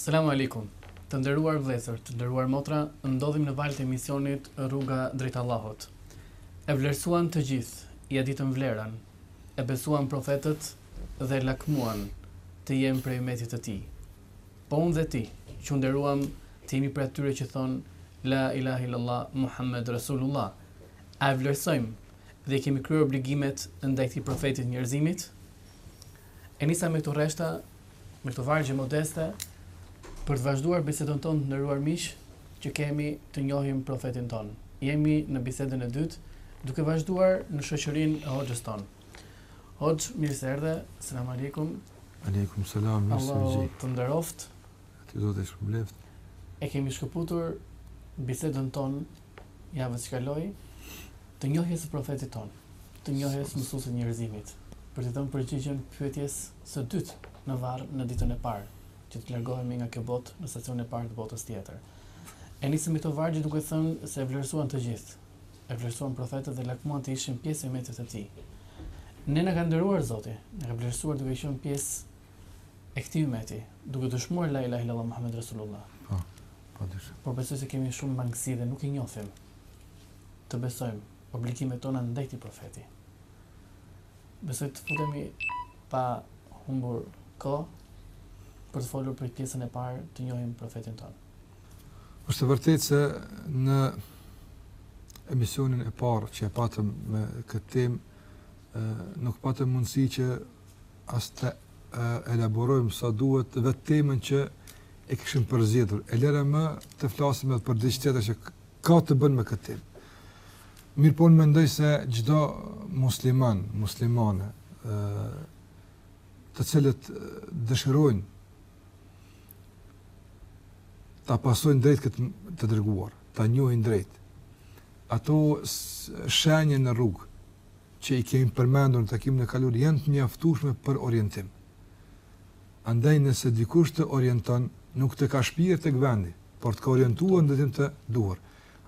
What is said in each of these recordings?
Selam Alejkum. Të nderuar vëllezër, të nderuar motra, ndodhim në valët e emisionit Rruga drejt Allahut. E vlerësuan të gjithë, ia ditën vlerën, e besuan profetët dhe lakmuan të jenë prej ymetit të tij. Po unë dhe ti, që u nderuam të jemi prej atyre që thonë La ilahe illallah Muhammed Rasulullah, a e vlerësojmë dhe i kemi kryer obligimet ndaj këtij profetit të njerëzimit? E nisa me këto rreshta me këto vargje modeste për të vazhduar bisedën tonë të nderuar miq që kemi të njohim profetin tonë. Jemi në bisedën e dytë duke vazhduar në shoqërinë e hoxhës tonë. Hoxh, mirë se erdhe. Selam alejkum. Alejkum selam, mirë se vini. Allah të nderoft. Ty të shpërbleft. E kemi shkëputur bisedën tonë javën që kaloi të njohjes së profetit tonë, të njohjes së mësuesit të njerëzimit, për të dhënë përgjigjen pyetjes Së dytë, në varr në ditën e parë që të largohemi nga kjo botë në stacionin e parë të botës tjetër. E nisëm me këto vargje duke thënë se e vlerësuan të gjithë. E vlerësuan profetët dhe lakmuan të ishin pjesë e umetit të tij. Ne na ka nderuar Zoti, na ka vlerësuar duke qenë pjesë e këtij umeti, duke dëshmuar la ilahe illallah Muhammed Rasulullah. Po, pa dyshim. Por besoj se kemi shumë mangësi dhe nuk i njohim, besoj, obligimet tona ndaj këtij profeti. Besoj të futemi pa humbur kohë për të folur për pjesën e parë të njohim profetin tonë. Është vërtet se në emisionin e parë që e patëm me këtë temë, nuk patëm mundësi që as të elaborojmë sa duhet vetë temën që e kishim përzgjedhur. E lëre më të flasim edhe për diçka tjetër që Ka të bëjë me këtë temë. Mirëpo unë mendoj se çdo musliman, muslimane, ë të cilët dëshirojnë ta pasojnë drejt këtë të dërguar, ta njohin drejt. Ato shenje në rrugë që i kemi përmendur në takimin e kaluar janë të mjaftueshme për orientim. Andaj nëse dikush të orienton, nuk të ka shpier tek vendi, por të ka orientuar në drejtim të duhur.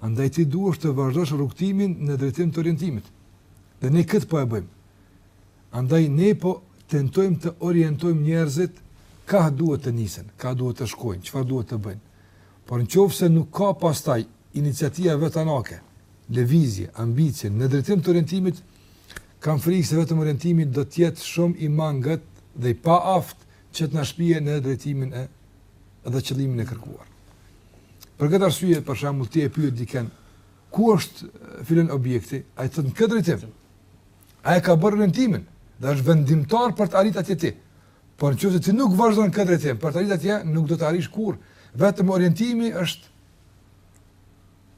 Andaj ti duhet të vazhdosh rrugëtimin në drejtim të orientimit. Dhe ne këtë po e bëjmë. Andaj ne po tentojmë të orientojmë njerëzit kah duhet të nisen, kah duhet të shkojnë, çfarë duhet të bëjnë. Por nëse nuk ka pastaj iniciativa vetanake, lëvizje, ambicie në drejtim të orientimit, Kam frikë se vetëm orientimi do të jetë shumë i mangët dhe i paaftë që të na shpie në drejtimin edhe qëllimin e kërkuar. Për këtë arsye, për shembull, ti e pyet dikën, ku është filan objekti? Ai thot në këtë drejtim. Ai ka bërë orientimin dhe është vendimtar për të arritur atje ti. Por në qoftë se ti nuk vazhdon në këtë drejtim, për të arritur atje nuk do të arrish kurrë. Vetëm orientimi është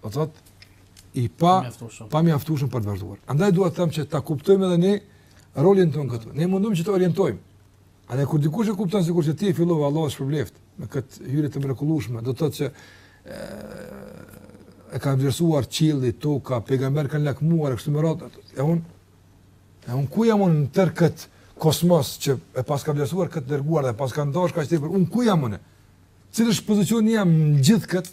do të thotë i pa pa mjaftueshëm për të vazhduar. Andaj dua të them që ta kuptojmë edhe ne rolin tonë këtu. Ne mundum që të orientojmë. A dhe kur dikush e kupton sikur se ti e fillove Allahu të shpërbleft me këtë hyrje të mrekullueshme, do të thotë që e ka vlerësuar qielli, toka, pejgamberët kanë lakmuar kështu me radhë. E un e un ku jam un në tërë kët kosmos që e paska vlerësuar këtë dërguar dhe paskan dashur kaq tepër. Un ku jam unë? Cili është pozicioni jem në gjithë kët?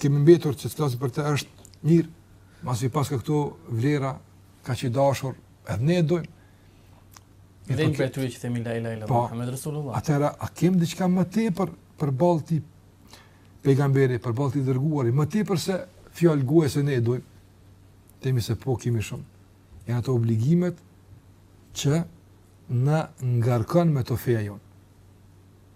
kemi mbetur që të flasim për të është mirë, masi paska këto vlera, kaq i dashur, edhe ne e dojmë. Dhe po i përgjigjemi la ilahe illallah, po, Muhammed Rasulullah. Atëherë, a kemi diçka më tepër përballë këtij pejgamberi, përballë këtij të dërguari, më tepër se fjalë gojë se ne e dojmë, themi se po kemi shumë. Janë ato obligimet që na ngarkon me të feja jonë.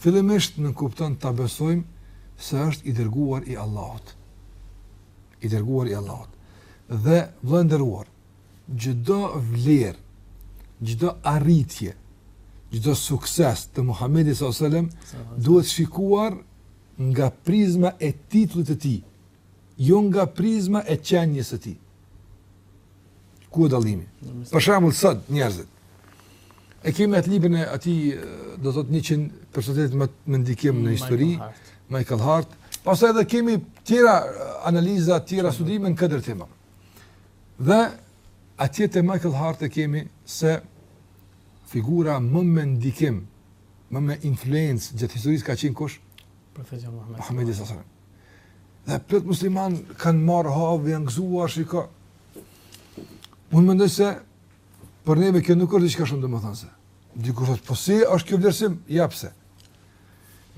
Fillimisht nënkupton ta besojmë se është i dërguar i Allahut. I dërguar i Allahut. Dhe vëlla i nderuar, çdo vlerë, çdo arritje, çdo sukses të Muhamedit sallallahu alajhi wasallam duhet shikuar nga prizma e titullit të tij, jo nga prizma e qenies së tij. Ku është dallimi? Për shembull sot njerëzit e kemi atë librin e atij do të thotë 100 personalitetet më me ndikim në histori, Michael Hart. Pastaj edhe kemi tjera analiza, tjera studime në këtë drejtim. Dhe atje te Michael Hart e kemi se figura më me ndikim, më me influencë gjatë historisë ka qenë kush? Profeti Muhammed. Muhammed sallallahu Dhe plot musliman kanë marrë hava, janë gëzuar, shiko. Unë mendoj se për neve kjo nuk është diçka shumë domethënëse. Dikush thotë, po si, s'është kjo vlerësim? Ja pse.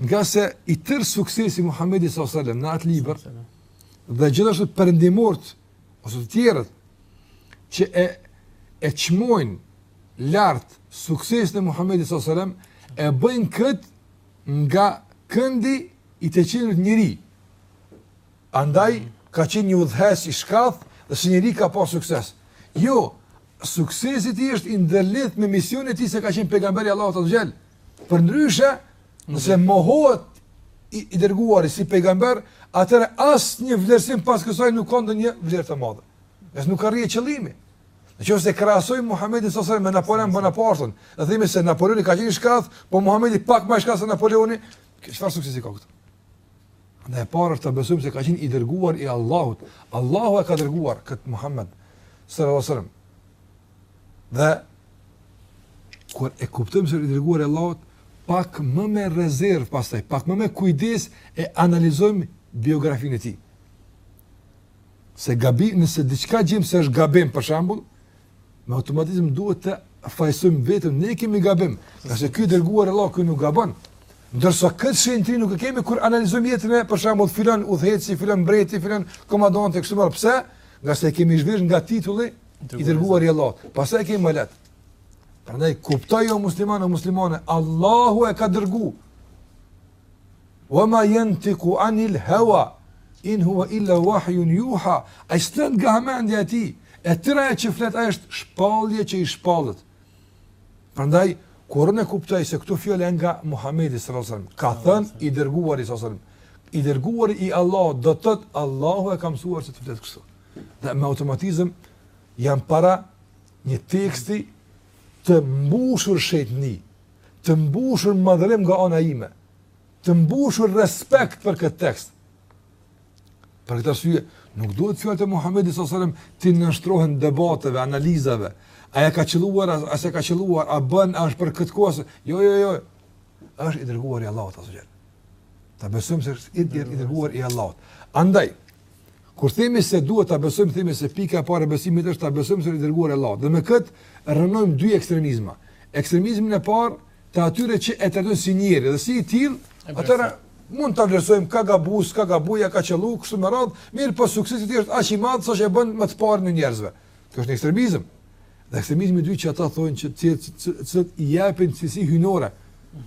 Ngase i tërë suksesi i Muhamedit sallallahu alajhi wasallam në atë libër dhe gjithashtu perëndimorët ose të tjerët që e e çmojnë lart suksesin e Muhamedit sallallahu alajhi wasallam e bëjnë kët nga këndi i të cilit njeri andaj ka qenë një udhëheqës i shkathë dhe si njeri ka pasur sukses. Jo, suksesi i tij është i ndërlidhur me misionin e tij se ka qenë pejgamberi i Allahut azza xal. Përndryshe, nëse mohohet i, i dërguari si pejgamber, atëherë asnjë vlerësim pas kësaj nuk ka ndonjë vlerë të madhe. Nëse nuk arrihet qëllimi. Në qoftë se krahasoj Muhamedin sallallahu alaihi wasallam me Napoleon Bonaparte, dhe themi se Napoleoni ka qenë shkath, po Muhamedi pak më shkath se Napoleoni, Çfarë suksesi ka këtu? Në e parë është të besojmë se ka qenë i dërguar i Allahut. Allahu e ka dërguar këtë Muhammed, sallallahu alaihi wasallam. Dhe, kur e kuptojmë se i dërguar i Allahut, pak më me rezervë pastaj, pak më me kujdes e analizojmë biografinë e tij. Se gabi, nëse diçka gjejmë se është gabim për shembull, Me automatizëm duhet të fajsojmë veten, ne kemi gabim, ngase ky i dërguar i Allahut, ky nuk gabon. Ndërsa këtë shenjtëri nuk e kemi kur analizojmë jetën e, për shembull, filan udhëheqësi, filan mbreti, filan komandanti, kështu me radhë, pse? Ngase e kemi zhveshur nga titulli i dërguar i Allahut, pastaj e kemi më lehtë. Prandaj, kuptoje o musliman, o muslimane, Allahu e ka dërgu. Wama yantiqu anil hawa in huwa illa wahyun yuha, Ai s'flet nga hamendja e tij, e tërë ajo që flet ai është shpallje që i shpallet. Prandaj kur unë kuptoj se këto fjalë janë nga Muhamedi sallallahu alaihi wasallam, ka thënë i dërguari sallallahu alaihi wasallam, i dërguari i Allahut do të thotë Allahu e ka mësuar se të flet kështu. Dhe me automatizëm jam para një teksti të mbushur shejtni, të mbushur madhërim nga ana ime, të mbushur respekt për këtë tekst. Për këtë arsye, nuk duhet fjalët e Muhamedit sallallahu alajhi wasallam t'i nënshtrohen debateve, analizave. A ja ka qëlluar, a s'e ka qëlluar, a bën, a është për këtë kohë? Jo, jo, jo. Është i dërguar i Allahut azza xal. Ta besojmë se është i dërguar i Allahut. Andaj, Kur themi se duhet ta besojmë, themi se pika e parë e besimit është ta besojmë se është i dërguar i Allahut. Dhe me kët rrënojmë dy ekstremizma. Ekstremizmin e parë të atyre që e trajtojnë si njeri dhe si i tillë, atëherë mund ta vlerësojmë ka gabu, s'ka gabu, ja ka qellu kështu me radh, mirëpo suksesi i tij është aq i madh sa që e bën më të parin e njerëzve. Kjo është ekstremizëm. Dhe ekstremizmi i dytë që ata thonë që të cilët i japin cilësi hyjnore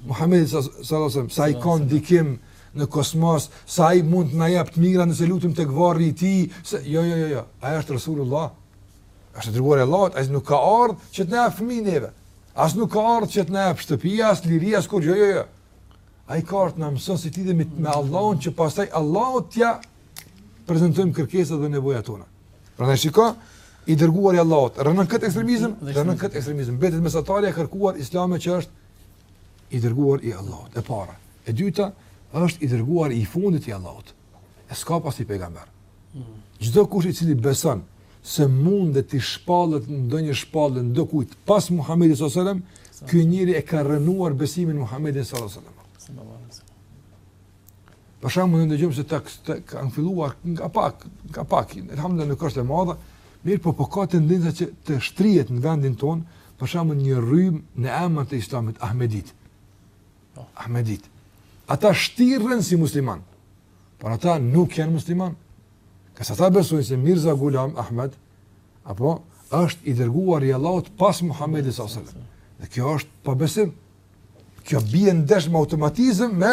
Muhamedit sallallahu alaihi wasallam, se ai ka ndikim në kosmos, se ai mund të na jap të mira nëse lutemi tek varri i tij, se jo jo jo jo, ai është Resulullah. Është i dërguar i Allahut, ai nuk ka ardhur që të na jap fëmijë neve. As nuk ka ardhur që të na jap shtëpi, as liri, as kurrë, jo jo jo. Ai ka ardhur të na mëson si të lidhemi me Allahun që pastaj Allahut t'ja prezantojmë kërkesat dhe nevojat tona. Prandaj shiko, i dërguari i Allahut, rënon këtë ekstremizëm, rënon këtë ekstremizëm, mbetet mesatarja e kërkuar islame që është i dërguar i Allahut. E para, e dyta është i dërguar i fundit i Allahut. E s'ka pas tij pejgamber. Mm. Çdokush i cili beson se mund edhe t'i shpallet ndonjë shpallje ndokujt pas Muhammedit s.a.s. Ky njeri e ka rënuar besimin në Muhammedin s.a.s. Për shembull, ne dëgjojmë se tek sa kanë filluar nga pak, nga pak. Elhamdullah nuk është e madhe, mirëpo po ka tendenca që të shtrihet në vendin tonë, për shembull një rrymë në emër të Islamit, Ahmeditë. Po. Ahmeditë. Ata shtiren si muslimanë. Por ata nuk janë muslimanë. Ngase ata besojnë se Mirza Gulam Ahmed apo është i dërguar i Allahut pas Muhamedit sallallahu alaihi wasallam. Dhe kjo është pabesim. Kjo bie ndesh me automatizëm me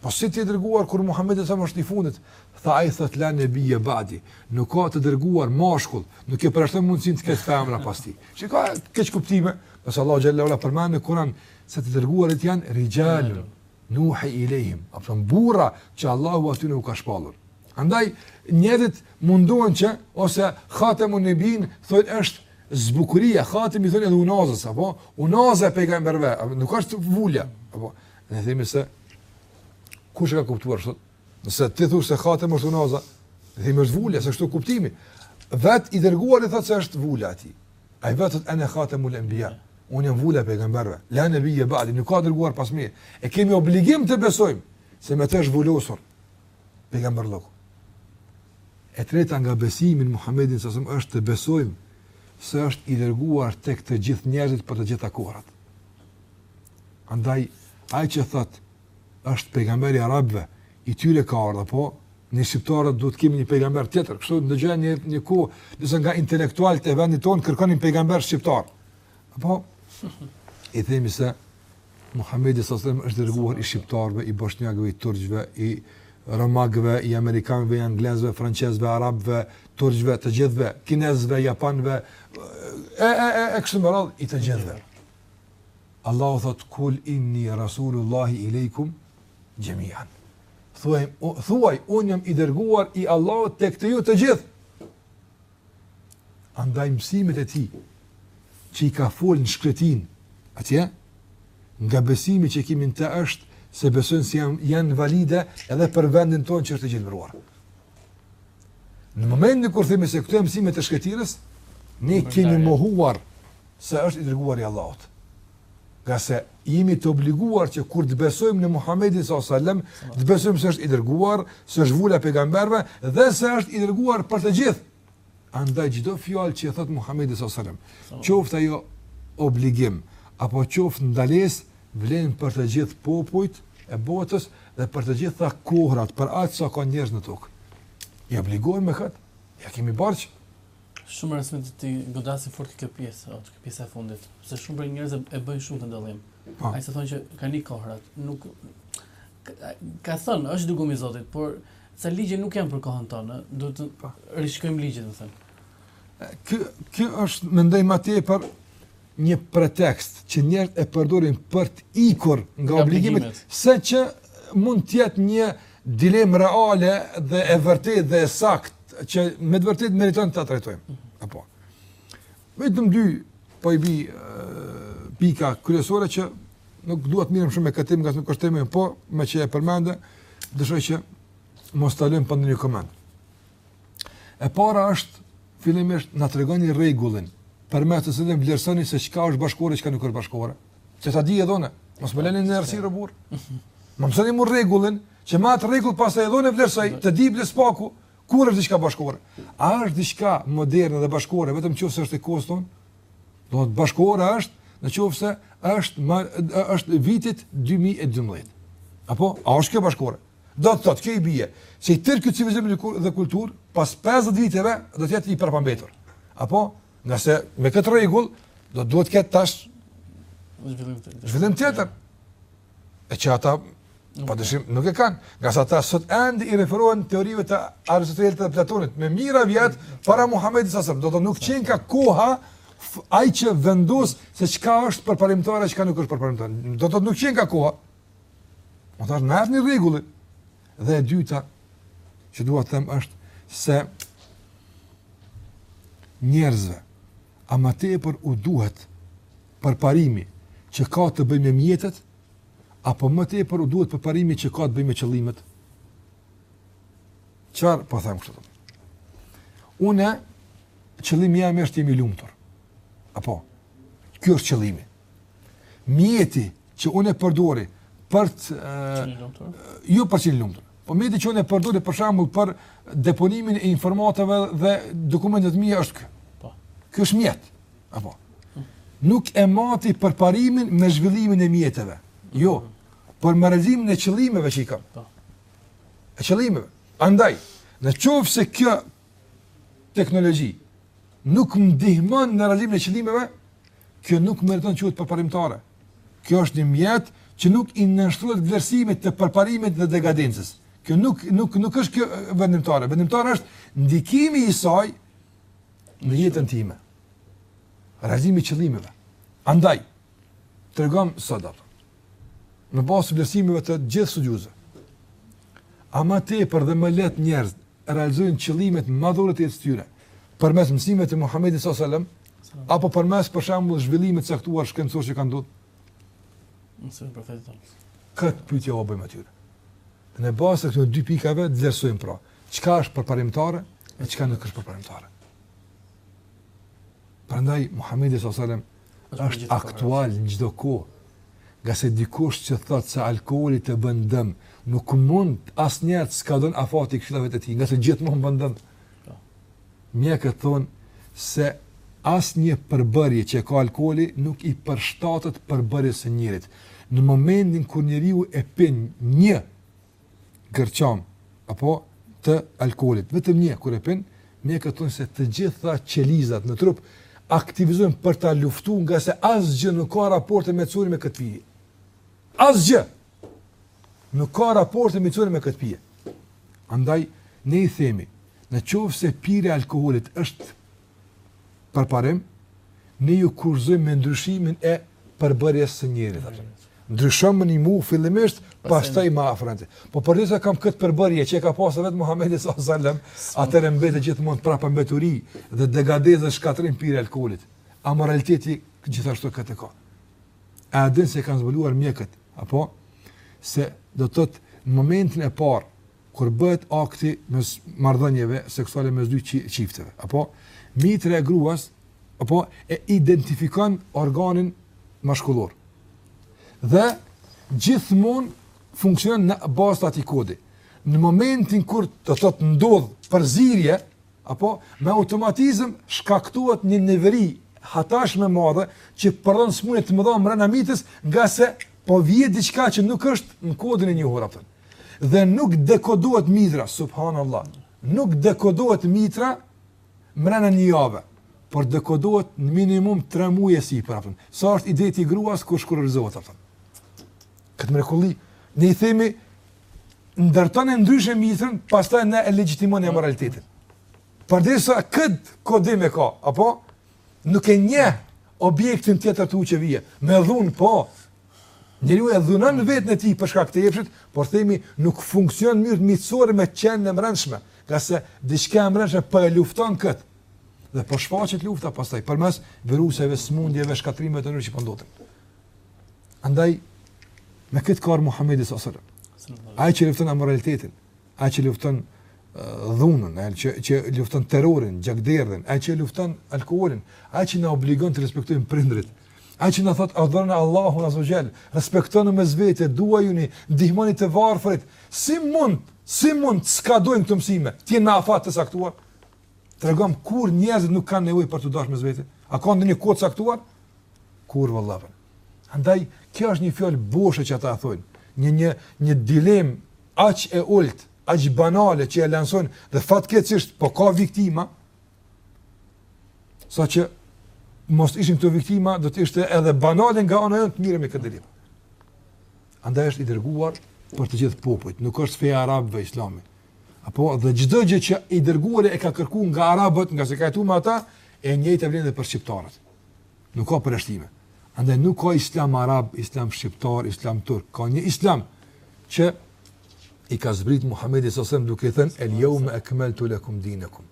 Po si ti e dërguar kur Muhamedi sa është i fundit, tha ai thotë la nebije badi, nuk ka të dërguar mashkull, nuk e përjashton mundësinë të ketë femra pas tij. Shiko, ka keqkuptime, edhe pse Allahu xhelle ue ala përmend në Kur'an se të dërguarit janë rixhalen nuhi ilejhim, apo burra që Allahu atyre u ka shpallur. Andaj njerëzit mundohen që ose khatemun nebijin thonë është zbukuria, khatem i thonë edhe unazës apo unaza e pejgamberëve, nuk është vula apo Ne themi se kush e ka kuptuar sot? Nëse ti thua se hatem është unaza, dhe nuk është vula se kështu është kuptimi. Vetë i dërguari thotë se është vula aty. Ai vetë ena hatemul enbija. Unë jam vula e pejgamberëve. La nebije badi, nuk ka të dërguar pas meje. E kemi obligim të besojmë se me të është vulosur pejgamberllëku. E treta nga besimi në Muhamedin sa sum është të besojmë se është i dërguar tek të gjithë njerëzit për të gjitha kohërat. Andaj, ai që thotë, është pejgamber i arabëve, atyre ka ardhë, apo, ne shqiptarët duhet të kemi një pejgamber tjetër, kështu dëgjoja një, diku, disa nga intelektualët e vendit tonë, kërkonin pejgamber shqiptar. Po, i themi se, Muhammedi s.a.s. është i dërguar i shqiptarëve, i boshnjakëve, i turqëve, i romakëve, i amerikanëve, i anglezëve, francezëve, arabëve, turqëve, të gjithëve, kinezëve, japonëve, e, e, e, e, e, kështu me radhë, i të gjithëve. Allahu thotë kul inni rasulullahi ilejkum gjemian. Thuaj, thuaj, unë jam i dërguar i Allahut tek ju të gjithë. Andaj mësimet e tij, që i ka folë në shkretinë, atje, nga besimi që kemi në të është, se besojmë se janë, janë valide edhe për vendin tonë që është i gjelbëruar Në momentin kur themi se këto janë mësimet e shkretëtirës, ne kemi mohuar se është i dërguari i Allahut. Ngase jemi të obliguar që kur të besojmë në Muhamedin sallallahu alajhi wasallam, të besojmë se është i dërguar, se është vula e pejgamberëve dhe se është i dërguar për të gjithë, Andaj çdo fjalë që e thotë Muhamedi sallallahu alaihi wasallam, qoftë ajo obligim apo qoftë ndalesë, vlen për të gjithë popujt e botës dhe për të gjitha kohërat, për aq sa ka njerëz në tokë. I obliguar me këtë? Ja kemi barq. Shumë rëndësishme të të godasë fort këtë pjesë, atë këtë pjesën e fundit, se shumë prej njerëzve bëjnë shumë këtë dallim. Po. Ai se thonë që kanë kohërat, nuk ka thënë, është i dërguari i Zotit, por Ca ligje nuk janë për kohën tonë, duhet t'i, po, rishikojmë ligjet, me thënë. Ky, ky është, mendoj ma tepër, një pretekst që njerët e përdurin për të ikur nga, nga obligimet, se që mund të jetë një dilemë reale dhe e vërtetë dhe e saktë, që me të vërtetë meriton ta trajtojmë. Mhm. Apo. Vetëm dy po i bie pika kryesore që nuk dua të merrem shumë me këtë ngase nuk është tema, po meqë e përmende, dëshoj që mos ta lëmë pa ndonjë koment. E para është fillimisht na tregoni rregullin përmes të cilit vlerësoni se çka është bashkëkohore, çka nuk është bashkëkohore. Që ta di edhe unë, mos më lëni në errësirë o burrë. Më mësoni mu rregullin, që me atë rregull pastaj edhe unë të vlerësoj, të di bile së paku, Kur është diçka bashkëkohore? A është diçka moderne dhe bashkëkohore vetëm nëse është e kohës sonë? Do të thotë bashkëkohore është nëse është, nëse është e vitit 2012. Apo a është kjo bashkëkohore? Do të thotë kjo i bie se i tërë ky civilizim dhe kulturë pas 50 viteve do të jetë i prapambetur. Apo nëse me këtë rregull do duhet të ketë tash zhvillim tjetër. Zhvillim tjetër. e që ata pa dyshim nuk e kanë, ngase ata sot ende i referohen teorive të Aristotelit dhe Platonit, me mijëra vjet para Muhammedit sasëm, do të thotë nuk qenka koha ajo që vendos se çka është përparimtare e çka nuk është përparimtare. Do të thotë nuk qenka koha. Do të thotë merrni rregullin. Dhe e dyta që dua të them është se njerëzve A më tepër u duhet përparimi që ka të bëjë me mjetet, apo më tepër u duhet përparimi që ka të bëjë me qëllimet? Çfarë po them kështu? Unë qëllimi im është të jem i lumtur. Apo. Ky është qëllimi. Mjeti që unë e përdori për të jo për të qenë lumtur. Po mjeti që unë e përdori për shembull për deponimin e informatave dhe dokumentet e mia është ky. Po. Ky është mjet. Apo. Nuk e mati përparimin me zhvillimin e mjeteve. Jo. Por me realizimin e qëllimeve që i kam. Po. E qëllimeve. Andaj, në qoftë se kjo teknologji nuk më ndihmon në realizimin e qëllimeve, kjo nuk meriton të quhet përparimtare. Kjo është një mjet që nuk i nënshtrohet vlerësimit të përparimit dhe degadencës. Kjo nuk nuk nuk është kjo vendimtare. Vendimtare është ndikimi i saj në jetën time. Realizimi i qëllimeve. Andaj tregom sot apo në bazë të vlerësimeve të gjithë studiuesve. A më tepër dhe më lehtë njerëzit realizojnë qëllimet madhore të jetës tyre përmes mësimeve të Muhamedit sallallahu alajhi wasallam, apo përmes për shembull zhvillimit të caktuar shkencor që ka ndodhur. Mësimet e profetit tonë. Këtë pyetje u bëjmë atyre. Në bazë të këtyre dy pikave vlerësojmë pra, çka është përparimtare e çka nuk është përparimtare. Prandaj Muhamedi sallallahu alajhi wasallam është aktual në çdo kohë. Ngase dikush që thot se alkooli të bën dëm, nuk mund asnjëherë t'i skadon afati këshillave të tij, ngase gjithmonë bën dëm. Po. Mjekët thonë se asnjë përbërje që e ka alkooli nuk i përshtatet përbërjes së njeriut. Në momentin kur njeriu e pin një gllënjkë apo të alkoolit, vetëm një kur e pin, mjekët thonë se të gjitha qelizat në trup aktivizohen për ta luftuar ngase asgjë nuk ka raporte miqësore me këtë pije. Asgjë! Nuk ka raporte miqësore me këtë pije. Andaj, ne i themi, në qoftë se pirja e alkoholit është përparim, ne ju kushtëzojmë me ndryshimin e përbërjes së njerit. Mm. Ndryshomë mu, fillimisht, pastaj ma afro ti. Po përderisa kam këtë përbërje që e ka pasë vetë Muhammedi s.a.s. atëherë mbetet gjithmonë prapambeturi dhe degadencë dhe shkatërrim pirja e alkoholit. Amoraliteti gjithashtu këtë ka. A e din çka kanë zbuluar mjekët, apo se do të thotë në momentin e parë kur bëhet akti mes marrëdhënieve seksuale mes dy çifteve, apo mitra e gruas apo e identifikon organin mashkullor. Dhe gjithmonë funksionon në bazë të atij kodi. Në momentin kur do të thotë ndodh përzierje, Apo, me automatizëm shkaktohet një neveri hatashme e madhe që prodhon smundje të mëdha mrena mitrës ngase po vjen diçka që nuk është në kodin e njohur, a kupton. Dhe nuk dekodohet mitra, subhanallah, nuk dekodohet mitra mrena një jave, por dekodohet në minimum tre muaj e sipër, a kupton. Sa është iddeti i gruas kur shkurorëzohet, a kupton. Këtë mrekulli, ne i themi ndërtone ndryshe mitrën, pastaj ne e legjitimojmë amoralitetin. Përderisa këtë kodim e ka, apo, nuk e njeh objektin tjetër të huaj që vjen, me dhun, po, njeriu e dhunon veten e tij për shkak të epshit, por themi nuk funksionon në mënyrë miqësore me qenien e mrenshme, ngase diçka e mrenshme për po e lufton këtë, dhe për po shfaqet lufta pastaj, përmes viruseve, smundjeve, shkatrrimeve të ndryshme që po ndodhin. Po Andaj, me këtë ka ardh Muhammedi s.a.s. Ai që lufton amoralitetin, ai që lufton dhunën, ai që, që lufton terrorin, gjakderdhjen, ai që lufton alkoholin, ai që na obligon të respektojmë prindrit, ai që na thot adhurone Allahun azze ve xhel, respektoni mes vete, duajuni, ndihmoni të varfërit, si mund, si mund të skadojnë këto mësime, të jenë në afat të caktuar, Tregom kur njerëzit nuk kanë nevojë për të dashur mes vete. A ka ndonjë kohë të caktuar? Kurrë vallahi. Andaj kjo është një fjalë boshe që ata thonë, një një një dilem aq e ult, aq banale që e lansojnë dhe fatkeqësisht po ka viktima. Saqë mos ishin këto viktima, do të ishte edhe banale nga ana ime të mirrem me këtë dilemë. Andaj është i dërguar për të gjithë popujt, nuk është feja e arabëve islami. Apo dhe çdo gjë që i dërguari e ka kërkuar nga arabët, ngase ka jetuar me ata, e njëjta vlen edhe për shqiptarët. Nuk ka përjashtime. Andaj nuk ka islam arab, islam shqiptar, islam turk, ka një islam që i ka zbrit Muhamedit sallallahu alajhi wasallam duke thënë el yawm akmaltu lakum dinakum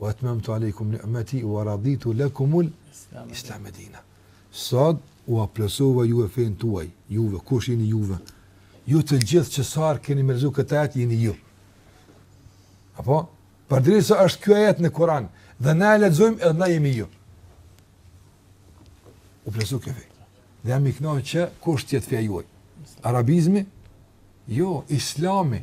wa atmamtu alaykum ni'mati wa raditu lakum al islam dinan. Sot ua plotësova juve fenë tuaj. Juve, kush jeni juve? Ju të gjithë që sa herë keni me lexu këtë ajet jeni ju. Apo? Përderisa është ky ajet në Kur'an dhe na e lexojmë edhe na jemi ju. U plotësu kjo fe. Dhe jam i kënaqur që kush të jetë feja juaj. Arabizmi? Jo, Islami.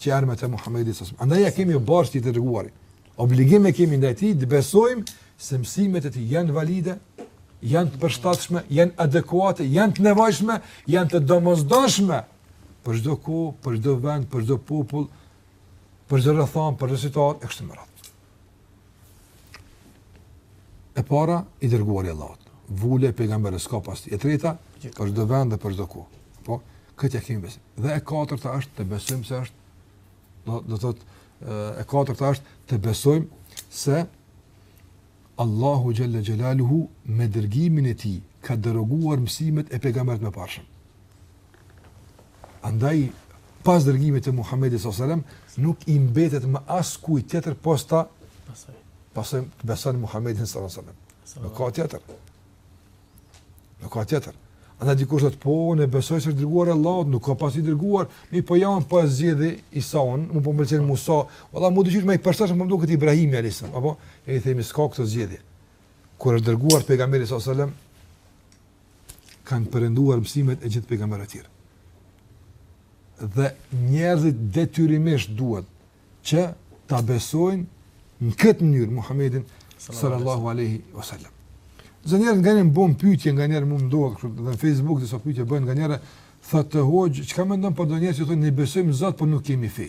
që erdh me të Muhamedi s.a.s. Andaj ja kemi borxh të dërguarit. Obligim e kemi ndaj tij të besojmë se mësimet e tij janë valide, janë të përshtatshme, janë adekuate, janë të nevojshme, janë të domosdoshme për çdo kohë, për çdo vend, për çdo popull, për çdo rrethanë, për çdo situatë e kështu me radhë. E para, i dërguar i Allahut. Vulë e pejgamberëve, s'ka pas. E treta, për çdo vend dhe për çdo kohë. Po, këtë e kemi besim. Dhe e katërta është të besojmë se është do të thotë e katërta është të besojmë se Allahu xhelle xhelaluhu me dërgimin e tij ka deroguar mësimet e pejgamberëve të mëparshëm. Andaj, pas dërgimit të Muhammedit s.a.s. nuk i mbetet më askujt tjetër pos ta pasojmë, ta besojmë Muhammedin s.a.s. Nuk ka tjetër. Nuk ka tjetër. Andaj dikush thotë po, unë besoj se është i dërguar i Allahut, nuk ka pas i dërguar, mirëpo unë po e zgjidhi Isaun, mu po më pëlqen Musa, valla mu diqysh më i përshtatshëm po më duket Ibrahimi alayhis salam, apo, i themi s'ka këtë zgjedhje. Kur është dërguar pejgamberi sallallahu kanë perënduar mësimet e gjithë pejgamberëve të tjerë. Dhe njerëzit detyrimisht duhet që ta besojnë në këtë mënyrë Muhamedin sallallahu alaihi wasallam. Disa njerëz nganjëherë bëjnë pytje, nganjëherë më ndodh, kështu, dhe në Facebook disa pytje bëjnë nganjëherë, thotë hoxhë, çka mendon për do njerëz që thonë, ne besojmë Zotin, por po nuk kemi fe.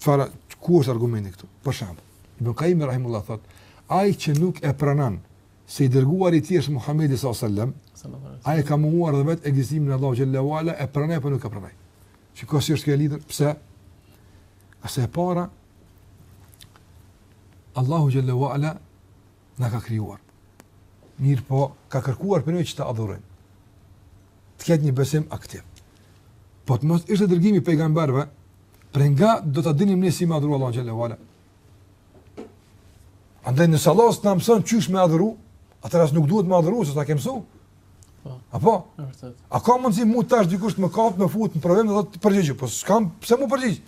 Fara, ku është argumenti këtu? Për shembull, Ibn Qayyim rahimehullah thot, ai që nuk e pranon se i dërguari i tij është Muhamedi sallallahu alajhi wasallam, ai ka mohuar edhe vetë ekzistimin e Allahu xhelle ue ala, e pranon apo nuk e pranon. Shikoni si është kjo lidhur, pse? Sepse e para Allahu xhelle ue ala na ka krijuar. Mirëpo, ka kërkuar prej ne që ta adhurojmë. Të jetë një besim aktiv. Po të mos ishte dërgimi i pejgamberëve, Prej nga do ta dinim ne si me adhuru Allahun xhelle ue ala. Andaj nëse Allahu s'na mëson qysh me adhuru, atëherë as nuk duhet me adhuru, se s'ta ka mësu. Po. Apo? A ka mundësi mu tash dikush të më kapë, me futë në provim, do të përgjigjesh, po s'kam, pse mu përgjigjë?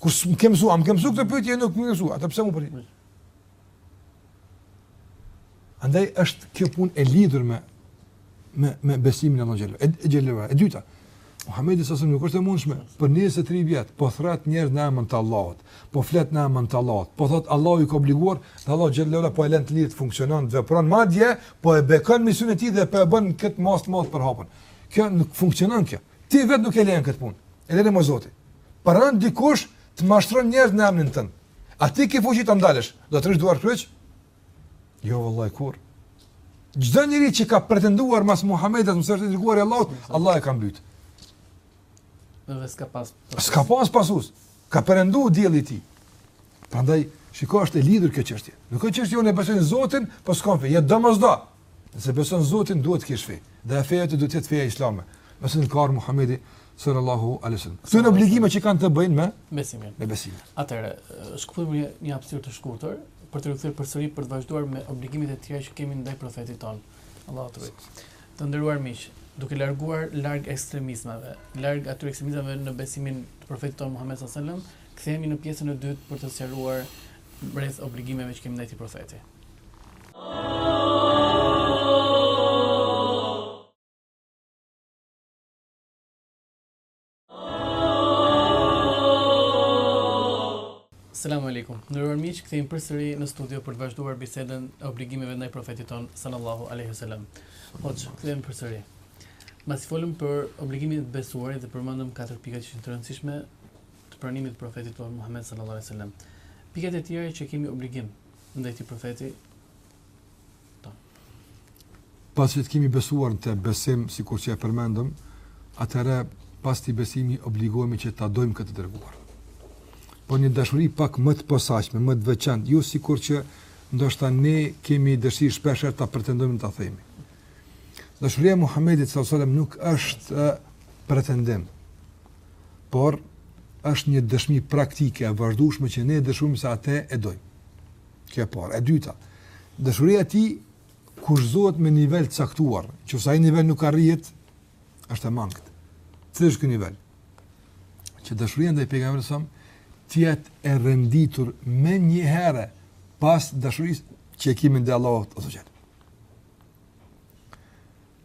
Kur s'më ke mësu, a më ke mësu këtë pyetje, nuk më ke mësu, atëherë pse mu përgjigjë? Andaj është kjo punë e lidhur me me me besimin e Allahut xhelalu. E xhelalu. E dyta, Muhamedi s.a.s. nuk është e mundshme për 23 vjet, po thret njerëz në emër të Allahut, po flet në emër të Allahut, po thot Allahu i ka obliguar, dhe Allahu xhelalu po e lën të lirë të funksionon, të vepron madje, po e bekon misionin e tij dhe po e bën këtë botës me u përhapun. Kjo nuk funksionon kjo. Ti vetë nuk e lën këtë punë. E lëre më Zoti. Pra dikush Të mashtron njerëz në emnin tënd. A ti ke fuqi ta ndalësh? Do të rish duarkryq? Jo vallahi kurrë. Çdo njeri që ka pretenduar mas Muhamedit, se është i dërguar i Allahut, Allahu e ka mbyt. Edhe s'ka pas. S'ka pas pasues. Ka perëndu dielli i tij. Prandaj shikoni është e lidhur kjo çështje. Nuk është çështje unë besoj në Zotin, po s'kam fe. Jo, domosdo. Nëse beson Zotin duhet të kesh fe. Dhe feja jote duhet të jetë feja islame. Nëse në karë Muhammedi sallallahu alaihi wasallam. Këto janë obligime që kanë të bëjnë me besimin. Me besimin. Atëherë, shkojmë në një hapësirë të shkurtër për të rikthyer përsëri për të vazhduar me obligimet e tjera që kemi ndaj profetit ton. Allahu të ruajt. Të nderuar miq, duke larguar larg ekstremizmave, larg atyre ekstremizmave në besimin e profetit ton Muhammed sallallahu alaihi wasallam, kthehemi në pjesën e dytë për të sqaruar rreth obligimeve që kemi ndaj këtij profeti. Selamu alaikum. Nderuar miq, kthehemi përsëri në studio për të vazhduar bisedën e obligimeve ndaj profetit ton sallallahu alaihi wasallam. Hoxhë, kthehemi përsëri. Mbasi folëm për obligimin e të besuarit dhe përmendëm katër pika që janë të rëndësishme të pranimit të profetit ton Muhammed sallallahu alaihi wasallam. Pikat e tjera që kemi obligim ndaj këtij profeti. Po. Pasi që të kemi besuar në të, besim sikur që e përmendëm, atëherë pas këtij besimi obligohemi që ta dojmë këtë të dërguar. Por një dashuri pak më të posaçme, më të veçantë, jo sikur që ndoshta ne kemi dëshirë shpeshherë ta pretendojmë e ta themi. Dashuria e Muhammedit s.a.s. nuk është pretendim, por është një dëshmi praktike e vazhdueshme që ne dëshmojmë se atë e dojmë. Kjo e para, e dyta. Dashuria e tij kushtëzohet me nivel të caktuar, nëse ai nivel nuk arrihet, është e mangët. Cili është ky nivel? Që dashuria ndaj pejgamberit sa të jetë e renditur menjëherë pas dashurisë që kemi ndaj Allahut azze ve xhel.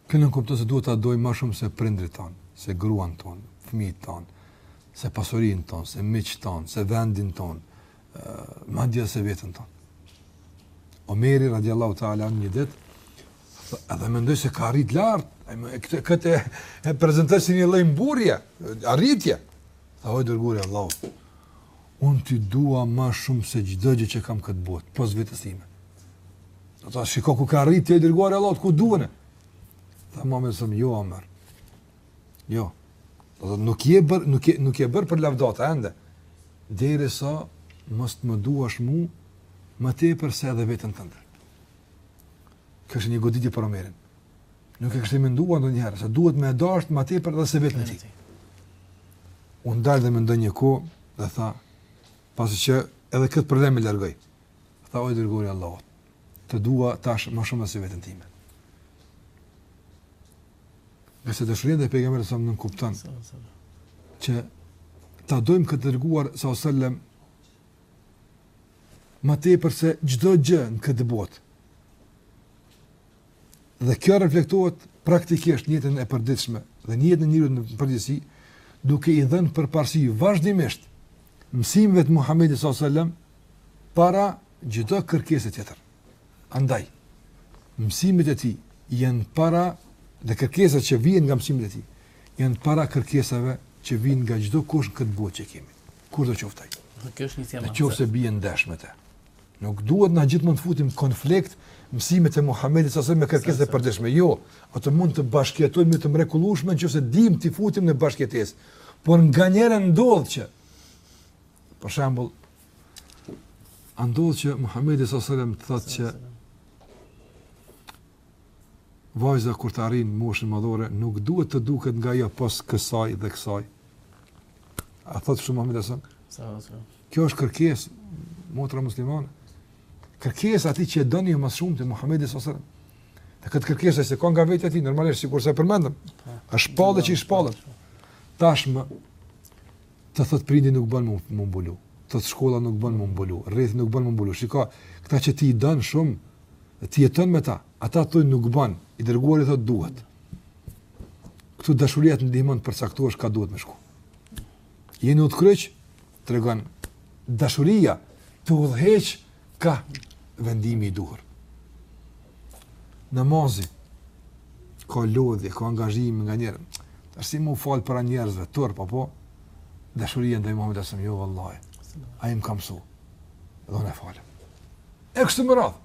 Kjo nënkupton se duhet ta dojmë më shumë se prindërit tanë, se gruan tonë, fëmijët tanë, se pasurinë tonë, se miqtë tanë, se vendin tonë, madje edhe se veten tonë. Omeri radiallahu ta'ala anhu një ditë, edhe mendoi se ka arrit lartë, këtë, këtë e prezantoi si një lloj mburrje, arritje, dhe tha o i dërguari i Allahut. Unë ty të dua ma shumë se çdo gjë që kam në këtë botë, pos vetes time. Do të thotë, shiko ku kam arritur, o i dërguar i Allahut, ku duene. Dhe ma me zëmë, jo, Omer. Jo. Do të thotë, nuk je bërë, nuk je, nuk je bërë për lavdata, ende. Derisa mos të më duash mu, më tepër se edhe veten tënde. Kjo ishte një goditje për Omerin. Nuk e kishte menduar ndonjëherë se duhet me e dashtë më tepër edhe se veten e tij. U ndal dhe mendoi një kohë dhe tha, pasi që edhe këtë problem e largoi. Tha o i dërguari i Allahut. Të dua tash më shumë se veten time. Nga se dashuria ndaj pejgamberit sa më nënkupton që ta dojmë këtë të dërguar sa o sëllem më tepër se çdo gjë në këtë botë. Dhe kjo reflektohet praktikisht në jetën e përditshme dhe në jetën e njerëzit në përgjithësi, duke i dhënë përparësi vazhdimisht mësimeve të Muhamedit sallallahu alajhi wasallam para çdo kërkese tjetër. Andaj mësimet e tij janë para dhe kërkesat që vijnë nga mësimet e tij janë para kërkesave që vijnë nga çdokush në këtë botë që kemi. Kushdo qoftë ai, në qoftë se bie ndesh me të. Nuk duhet ne gjithmonë t'i futim në konflikt mësimet e Muhamedit sallallahu alajhi wasallam me kërkesat e përditshme. Jo, ato mund të bashkëjetojnë më të mrekullueshme nëse dimë t'i futim në bashkëjetesë. Por nganjëherë ndodh që për shembull ndodh që Muhamedi sallallahu alajhi wasallam thotë që vajza kur të arrin moshën madhore nuk duhet të duket nga ajo pos kësaj dhe kësaj. A thot kështu Muhamedi sallallahu alajhi wasallam? Kjo është kërkesë motra muslimane. Kërkesë e atij që e doni më së shumti, Muhamedi sallallahu alajhi wasallam. Këtë kërkesë s'e ka nga vetja e tij, normalisht, sikurse e përmendëm, po. është shpallje që i shpallet. Tashmë, Të thotë prindi nuk ban m'u mbulu. Të thotë shkolla nuk ban m'u mbulu. Rrethi nuk ban m'u mbulu. Shiqo, këta që ti i don shumë, ti jeton me ta, ata të thonë nuk ban, i dërguari thotë duhet. Këtu dashuria të ndihmon të përcaktosh ka duhet me shku. Je në udhëkryq, tregon dashuria të udhëheq Ka vendimi i duhur. Namazi, ka lodhje, ka angazhim nganjëherë. Tash si m'u falë para njerëzve, turp, po dashuria ndaj Muhammedit alejhi selam, jo vallahi, ai m'ka msu, do ta fal. E kështu me radhë,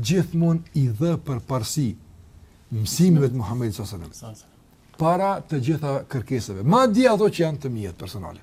gjithmonë i dhënë përparësi mësimeve të Muhammedit alejhi selam, para të gjitha kërkesave, madje ato që janë të miat personale.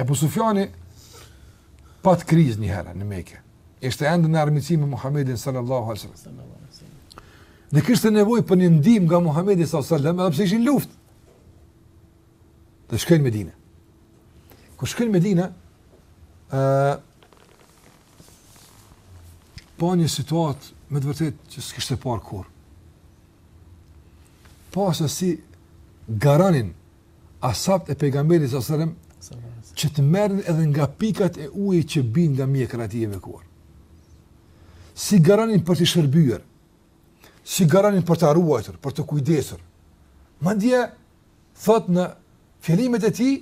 Ebu Sufjani pat krizë një herë në Mekë. Ishte ende në armiqësi me Muhammedin sallallahu alaihi wasallam. Dhe kishte nevojë për një ndihmë nga Muhammedi sallallahu alaihi wasallam, edhe pse ishin në luftë. Dhe shkon në Medine. Kur shkon në Medine, uh, pa një situatë me të vërtetë që s'kishte parë kurrë. Pa se si garonin as'habët e pejgamberit alejhi selam që të marrin edhe nga pikat e ujit që binin nga mjekra e tij e bekuar. Si garonin për t'i shërbyer, si garonin për ta ruajtur, për t'u kujdesur. Madje thot në fjalimet e tij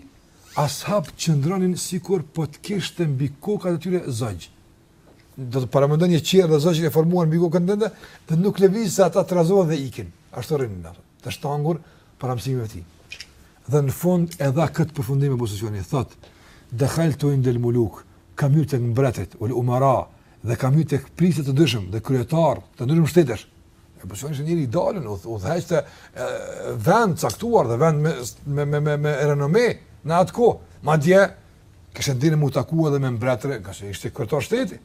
as'habët qëndronin sikur po të kishte mbi kokat e tyre zogj. Do të paramendosh një çerdhe zogjsh e formuar mbi kokën tënde dhe nuk lëviz se ata trazohen dhe ikin. Ashtu rrinin ata. të shtangur para mësimeve të tij. Dhe në fund e dha këtë përfundim Ebu Sufjani, thotë: "Dakhaltu inda al-muluk", kam hyrë tek mbretërit, ul umara, dhe kam hyrë tek prijës të ndryshëm dhe kryetar të ndryshëm shtetesh. Ebu Sufjani është njëri i dalluar, udhëheqës i vendit caktuar dhe vend me me me me, me renome në atë kohë. Madje kishte mundësi me u taku edhe me mbretër, kinse ishte kryetar shteti.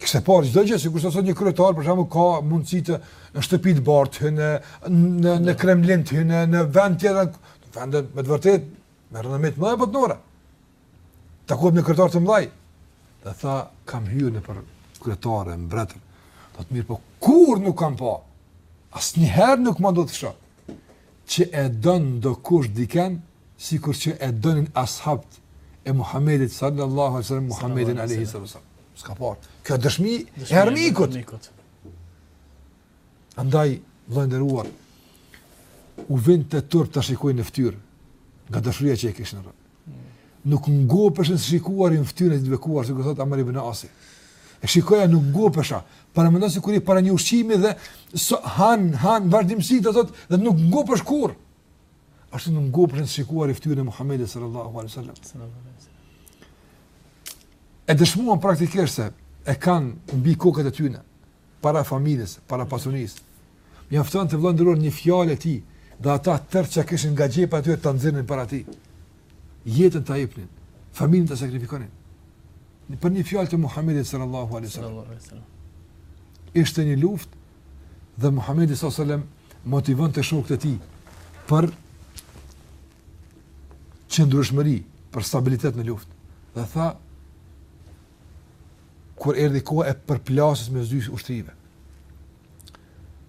Kishte parë çdo gjë, sikur sot një kryetar për shembull ka mundësi të hyn në Shtëpi të Bardhë, të hyn në në Kremlin të hyn në vend tjetër, në vende me të vërtetë me rëndësi të mëdha botënore. Takohet me kryetar të mëdhenj. Dhe tha kam hyrë nëpër kryetarë, mbretër. Thotë mirë, po kurrë nuk kam pa. Asnjëherë nuk më ra të shoh. Që e don dokush dikënd, sikur që e donin as'habët e Muhammedit sallallahu alejhi wasallam Muhammedin alejhi wasallam. S'ka parë. Kjo është dëshmi e armikut. Andaj të nderuar u vinte turp ta shikojnë në ftyrë nga dashuria që e kishin rënë. Nuk ngopeshin së shikuari ftyrën e tij të bekuar, sikurse thotë Amr ibn Asi. E shikoja nuk ngopesha, paramendoni sikur je para një ushqimi dhe han, han, vazhdimisht, thotë dhe nuk ngopesh kurrë. ashtu nuk ngopeshin së shikuari ftyrën e Muhammedit sallallahu alai sallam. E dëshmuan praktikisht se e kanë mbi kokët e tyne, para familjes, para pasunisë. Mjaftonte, vëllezër të nderuar, një fjalë e tij, dhe ata tërë që kishin nga xhepat e tyre ta nxirrnin para tij. Jetën ta jepnin, familjen ta sakrifikonin. Për një fjalë të Muhammedit sallallahu alai sallam. Ishte një luftë dhe Muhamedi sallallahu alajhi wasallam motivonte shokët e tij për qëndrueshmëri, për stabilitet në luftë. Dhe tha kur erdhi koha e përplasjes mes dy ushtrive.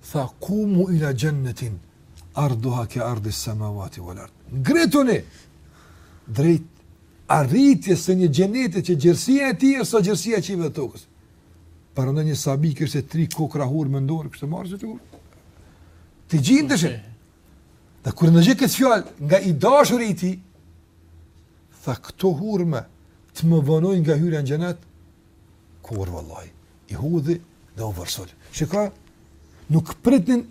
Tha kumu ila jannatin arduha ke ardi samawati wal ard. Ngrituni drejt arritjes së një xheneti që gjerësia e tij është sa gjerësia e qiejve e tokës. Pra një sahabi kishte tri kokrra hurme në dorë, kishte marrë dikur t'i gjindeshin. Dhe kur ndëgjoi këtë fjalë nga i dashuri i tij, tha këto hurme të më vonojnë nga hyrja në xhenet. Kurrë vallahi, i hudhi dhe u vërsul. Shikoni, nuk pritnin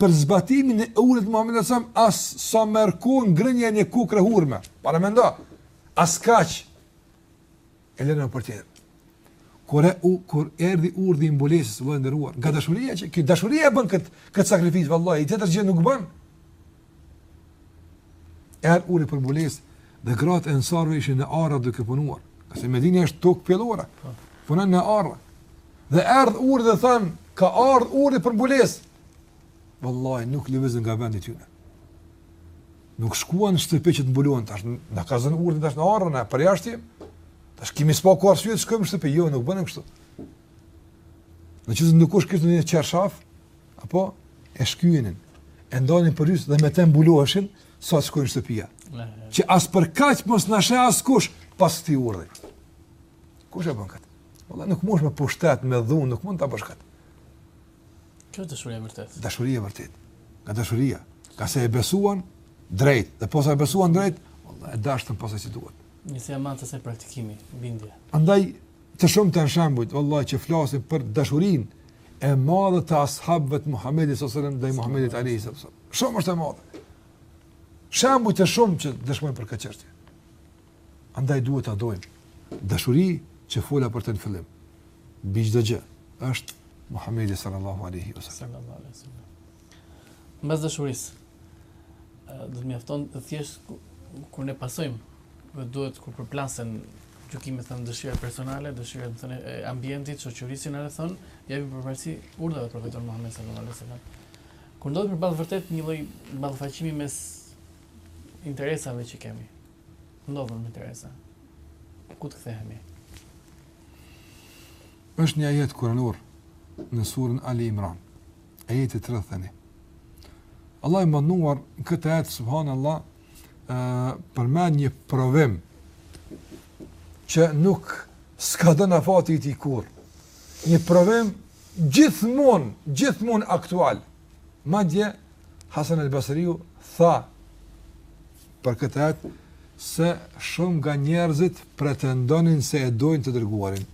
për zbatimin e urdhrit të Muhamedit as sa merr kohë ngrënia e një kokrre hurme. Paramendo. As kaq. Elena Portier. Kur e kur erdhi urdhri i mbulesës, vëlla i nderuar, nga dashuria që kjo dashuria e bën kët kët sakrificë, vallahi, tjetër gjë nuk bën. Erdh urdhri për mbulesë dhe gratë e ensarëve ishin në ara duke punuar. Se Medina është tokë pjellore. Po. Punonin në ara. Dhe erdh urdhri dhe thanë, ka ardh urdhri për mbulesë. Vallahi nuk lëvizën nga vendi i tyre. Nuk shkuan në shtëpi që të mbulohen tash, na ka zënë urdhri tash në ara në përjashtë. Tash kemi si pak arsye të shkojmë në shtëpi, jo, nuk bënë kështu. Në qoftë se dikush kishte një çarshaf, apo e shkyenin, e ndanin përgjys dhe me të mbuloheshin sa të shkojnë në shtëpi. Që as për kaq mos na shë askush pas atij urdhri. Kush e bën kët? Valla nuk mund me pushtet me dhunë, nuk mund ta bësh kët. Kjo është dashuria e vërtetë. Dashuria e vërtetë. Nga dashuria, ngase e besuan drejt, dhe posa e besuan drejt, vallahi e deshtën pastaj si duhet. Njësia matëse është praktikimi, bindja. Andaj, të shumtë janë shembujt, vallahi që flasin për dashurin e madhe të ashabëve të Muhammedit s.a.s. ndaj Muhammedit alejhi s.a.s. Shumë është e madhe. Shembuj të shumtë që dëshmojnë për këtë çështje. Andaj duhet ta dojmë. Dashuri që fola për të në fillim. Mbi çdo gjë është Muhamedi sallallahu alaihi wasallam. Mes dashurisë do të mjaftonte thjesht kur ne e pasojmë dhe duhet kur përplasen gjykimet tona, dëshirat personale, dëshirat tona, e ambientit, shoqërisë që na rrethon, t'i japim përparësi urdhrave të profetit Muhammed sallallahu alaihi wasallam. Kur ndodhemi përballë vërtet një lloj ballafaqimi mes interesave që kemi, Ndodhen me interesa. Ku të kthehemi? Është një ajet kuranor në suren Ali Imran. Ajeti 31. Allah i madhëruar në këtë ajet subhanallahu përmend një provim që nuk skadon afati i tij kurrë. Një provim gjithmonë, gjithmonë aktual. Madje, Hasan el Basriu tha, Për këtë ajet se shumë nga njerëzit pretendonin se e dojnë të dërguarin.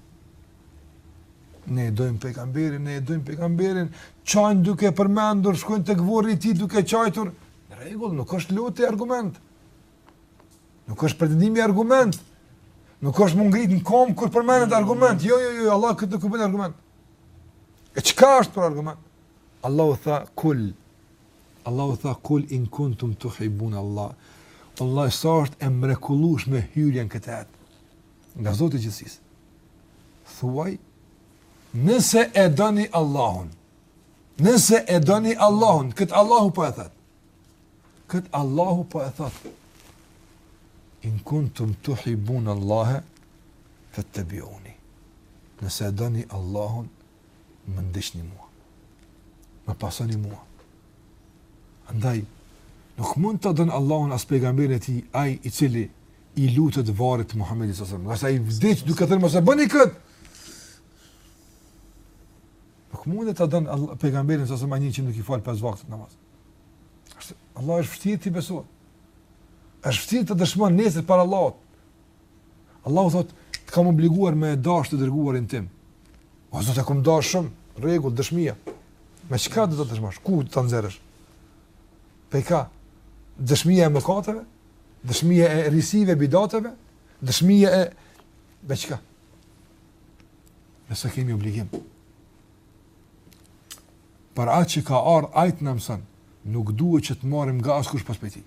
Ne e dojnë pejgamberin, ne e dojnë pejgamberin, qajnë duke e përmendur, shkojnë tek vorri i tij duke qajtur. Në rregull, nuk është loti argument. Nuk është pretendimi argument. Nuk është me u ngritë në komë kur përmendet argument. Jo, jo, jo, Allah këtë nuk e përmend argument. E çka është për argument? Allahu tha, kul, Allahu tha kul in kuntum tuhibbun Allah. O vëllai sa është e mrekullueshme hyrja në këtë ajet. Nga Zoti i gjithësisë. Thuaj nëse e doni Allahun. Nëse e doni Allahun, këtë Allahu po e thotë. Këtë Allahu po e thotë. In kuntum tuhibbun Allah fattabi'uni. Nëse e doni Allahun, më ndiqni mua. Më pasoni mua. Andaj, nuk mund ta dojë Allahun as pejgamberin e tij, ai i cili i lutet varrit të Muhammedit salallahu alejhi ve selem. Ngase ai vdiq duke thënë mos e bëni këtë! Nuk mund ta dojë pejgamberin salallahu alejhi ve selem ai që nuk i fal pesë vakte namaz. Vallahi është vështirë t'i besohet. Është vështirë ta dëshmojë nesër para Allahut. Allahu thotë, të kam obliguar me e dashtë të dërguarin tim. O Zot, e kam dashtë shumë, në rregull, dëshmia. Me çka do ta dëshmosh? Ku do ta nxjerrësh? Po ka, dëshmia e mëkateve, dëshmia e risive, bidateve, dëshmia e... Me çka? Ne e kemi obligim. Për atë që ka ardhë, ai të na mësojë, nuk duhet që të marrim nga askush pos prej tij.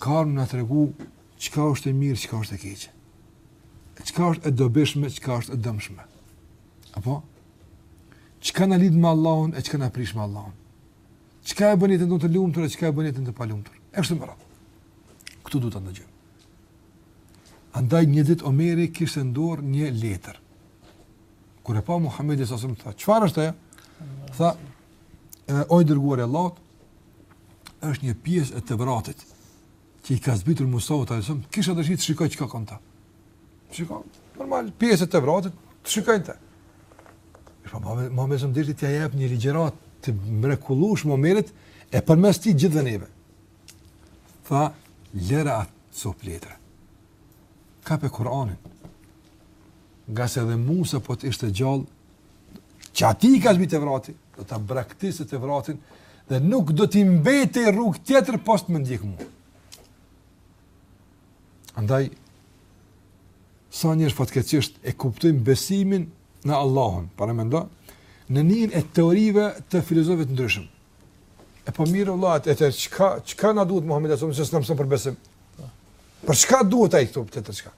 Ka ardhur na tregu çka është e mirë, çka është e keqe. Çka është e dobishme, çka është e dëmshme. Apo? Çka na lidh me Allahun e çka na prish me Allahun. Çka e bën jetën tonë të lumtur e çka e bën jetën të palumtur. Është më rrallë. Këtu duhet ta ndajmë. Andaj një ditë Omeri kishte në dorë një letër. Kur e pa Muhamedi alejhi selam tha, "Çfarë është ajo?" Tha, "O i dërguar i Allahut, është një pjesë e Tevratit, që i ka zbritur Musaut alejhi selam, kisha dëshirë të shikoj çka ka në të. Shikoj, normal, pjesë e Tevratit, të shikoj në të. E pa, Muhamedi alejhi selam deshi t'i japë një ligjëratë të mrekullueshme Omerit, e përmes tij gjithë edhe neve. Tha, lëre atë copë letre. Kape Kur'anin. Ngase edhe Musa po të ishte gjallë, që atij i ka zbritur Tevrati, do ta braktiste Tevratin, dhe nuk do t'i mbetej rrugë tjetër pos të më ndjekë mua. Andaj, sa njerëz fatkeqësisht e kuptojnë besimin në Allahun, paramendo, në njërën e teorive të filozofëve të ndryshëm. E po mirë, vëlla, atëherë çka, çka na duhet Muhammedi alejhi selam, që s'na mëson për besim? Për çka duhet ai këtu, atëherë çka?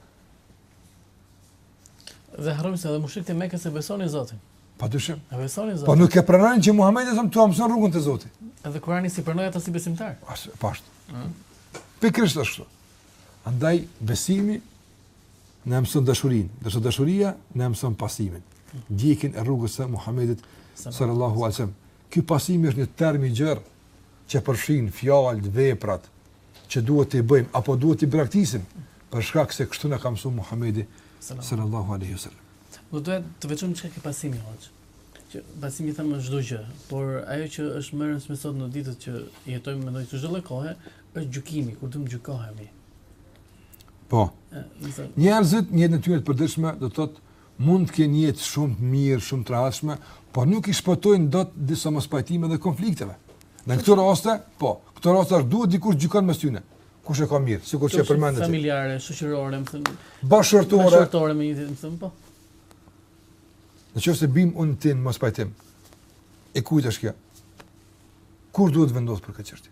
Dhe harrojmë se edhe mushrikët e Mekës e besonin Zotin. Pa dyshim. E besonin Zotin. Po nuk e pranonin që Muhamedi alejhi selam t'u mësojë rrugën te Zoti. Edhe Kurani s'i pranoi ata si besimtarë. Po ashtu. Ëh. Pikërisht ashtu. Andaj besimi na mëson dashurinë, ndërsa dashuria na mëson pasimin. Ndjekjen e rrugës së Muhamedit sallallahu alaihi wasallam. Ky pasim është një term i gjerë që përfshin fjalët, veprat që duhet t'i bëjmë apo duhet t'i praktikojmë për shkak se kështu na ka mësuar Muhamedi sallallahu alaihi wasallam. Do të veçojmë diçka te pasimi hoxh. Që pasimi thamë është çdo gjë, por ajo që është më e rëndësishme sot në ditët që jetojmë mendoj se në çdo kohë është gjykimi, kur të gjykohemi. Po. Njerëzit në jetën e tyre të përditshme do të thotë Mund të kenë jetë shumë të mirë, shumë të rehatshme, por nuk i shpëtojnë dot disa mospajtimeve dhe konflikteve. Në këto raste, po, këto raste duhet dikush të gjykojë mes tyre. Kush e ka mirë, sikur që përmendët. Familjare, shoqërore, më thënë. Bashkëshortore. Bashkëshortore me një ditë, më thënë, po. Në qoftë se bim unë e ti n'mospajtim. E kujt është kjo? Kur duhet vendos për këtë çështje?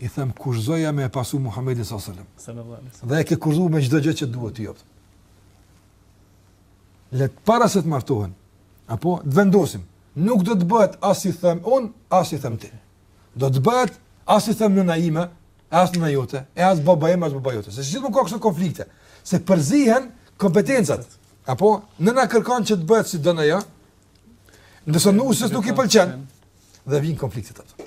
I them kush ishalla me pasu Muhamedin sallallahu alaihi wasallam. Sallallahu alaihi wasallam. Dhe e ke kurzu me çdo gjë që duhet ti thot. Le të, para se të martohen. Apo të vendosim. Nuk do të bëhet as si them un, as si thu ti. Do të bëhet as si thot nëna ime, as nëna jote, e as baba im, as baba yt. Se gjithmonë ka këto konflikte. Se përzihen kompetencat. Apo nëna kërkon që të bëhet si don ajo. Ndërsa nusës nuk i pëlqen dhe vin konfliktet ato.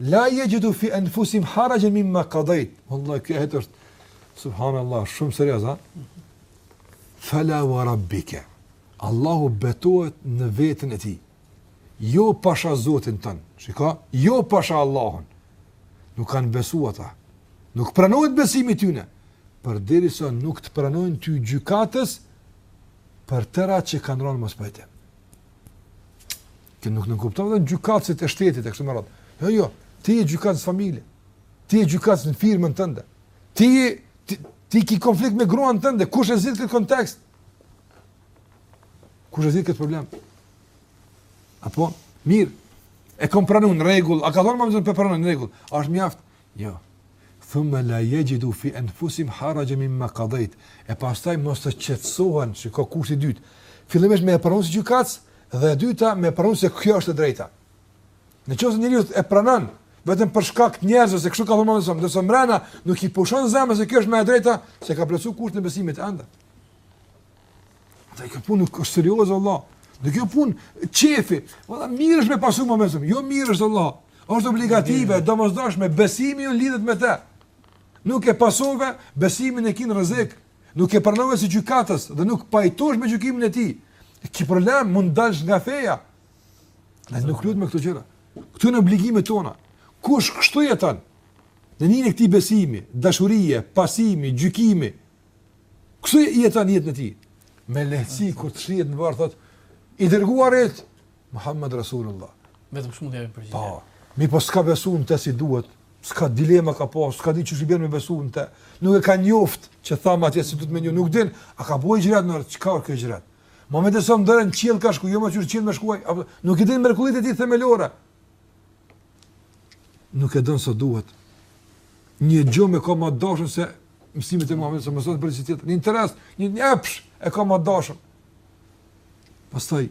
La yajidou fi anfusihim harajan mimma qadait, wallahi ky ajet është subhanallah shumë serioz a. Fela wa rabbika. Allahu betohet në veten e tij. Jo pasha Zotin tën. Shiko, jo pasha Allahun. Nuk kanë besu ata. Nuk pranohet besimi tyne. Përderisa nuk të pranojnë ty gjykatës për atë që kanë ra në mospajtim. Kjo nuk nënkupton vetëm gjykatësit e shtetit e kështu me radhë. Jo, jo, ti je gjykatës në familje. Ti je gjykatës në firmën tënde. Ti je ti, ti ke konflikt me gruan tënde. Kush e zgjidh këtë kontekst? Kush e zgjidh këtë problem? Apo mirë. E kam pranu në rregull. A ka thonë Muhamedi, e pranon në rregull? A është mjaft? Jo. Thumme la jegjidu fi enfusim harrajen mimma kadejt, e pastaj mos të qetësohen, shiko kushti i dytë, fillimisht me e pranu si gjykatës, dhe e dyta me e pranu se kjo është e drejta. Në qoftë se njeriu e pranon vetëm për shkak të njerëzve se kështu ka thënë Muhamedi sallallahu alajhi wasallam, Dhe kjo punë nuk është, serioze vallah. Nuk o punë qefi, valla mirë është me pasu Muhamedin. Jo mirë është Allah. Është obligative, domosdoshme, besimi yt lidhet me të. Nuk e pasove besimin e ki n'rrezik, nuk e pranove si gjykatës dhe nuk pajtosh me gjykimin e tij. Ki problem mund dalsh nga feja. Ne nuk lujm me këto gjëra. Këto janë obligime tona. Kush kështu jeton? Në emër të këtij besimi, dashurie, pasimi, gjykimi, Kështu e jeton jetën e tij. Me lehtësi kur të shtihet në varr thotë i dërguari Muhammed Rasulullah. Vetëm shumë dhe përgjigje. Po. Mirëpo s'ka besu në te si duhet, s'ka, dilema ka pas, s'ka ditë qysh i bjen me besu në te, nuk e ka njoft që thamë atje si duhet me e njoft, nuk din, a ka bo hixhret, çka o hixhret? Ma me të sëmë deri n'qiell ka shku, jo me qiell me shku, apo, nuk i din mrekullitë e tij themelore. Nuk e don si duhet. Një gjë e ka ma dashur se Mësimet e Muhamedit sallallahu alejhi ve selem për çështjet. Një interes, një epsh e ka më dashur. Pastaj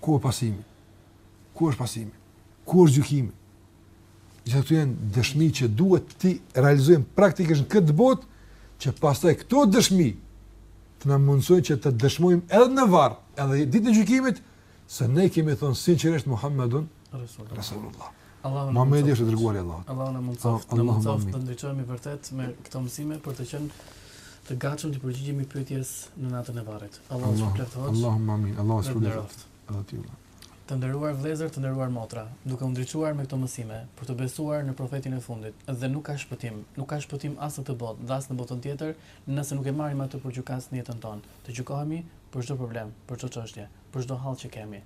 ku është pasimi? Ku është pasimi? Ku është gjykimi? Gjithë këto janë dëshmi që duhet t'i realizojmë praktikisht në këtë botë, që pastaj këto dëshmi të na mundësojnë që të dëshmojmë edhe në varr, edhe ditën e gjykimit, se ne kemi thënë sinqerisht Muhammedun Resulullah. Muhammedi është i dërguari i Allahut. Allahu na mundësoftë, na mundësoftë të ndriçohemi vërtet me këto mësime për të qenë të gatshëm t'i përgjigjemi pyetjes në natën e varrit. Allahu të shpërbleftë. Allahumme amin. Allahu të shpërbleftë. Edhe ty. Të nderuar vëllezër, të nderuara motra, duke u ndriçuar me këto mësime për të besuar në profetin e fundit dhe nuk ka shpëtim, nuk ka shpëtim as në këtë botë, as në botën tjetër, nëse nuk e marrim atë për gjykatës në jetën tonë. Të gjykohemi për çdo problem, për çdo çështje, për çdo hall që kemi.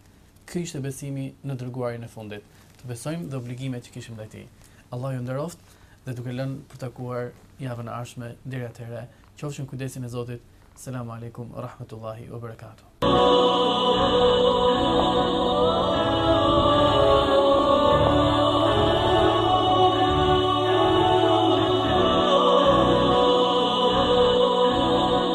Ky ishte besimi në Dërguarin e fundit, të besojmë dhe obligimet që kishim ndaj tij. Allahu ju nderoftë dhe duke lënë për takuar javën e ardhshme deri atëherë qofshi në kujdesin e Zotit Selamu alejkum ue rahmetullahi ue berekatuhu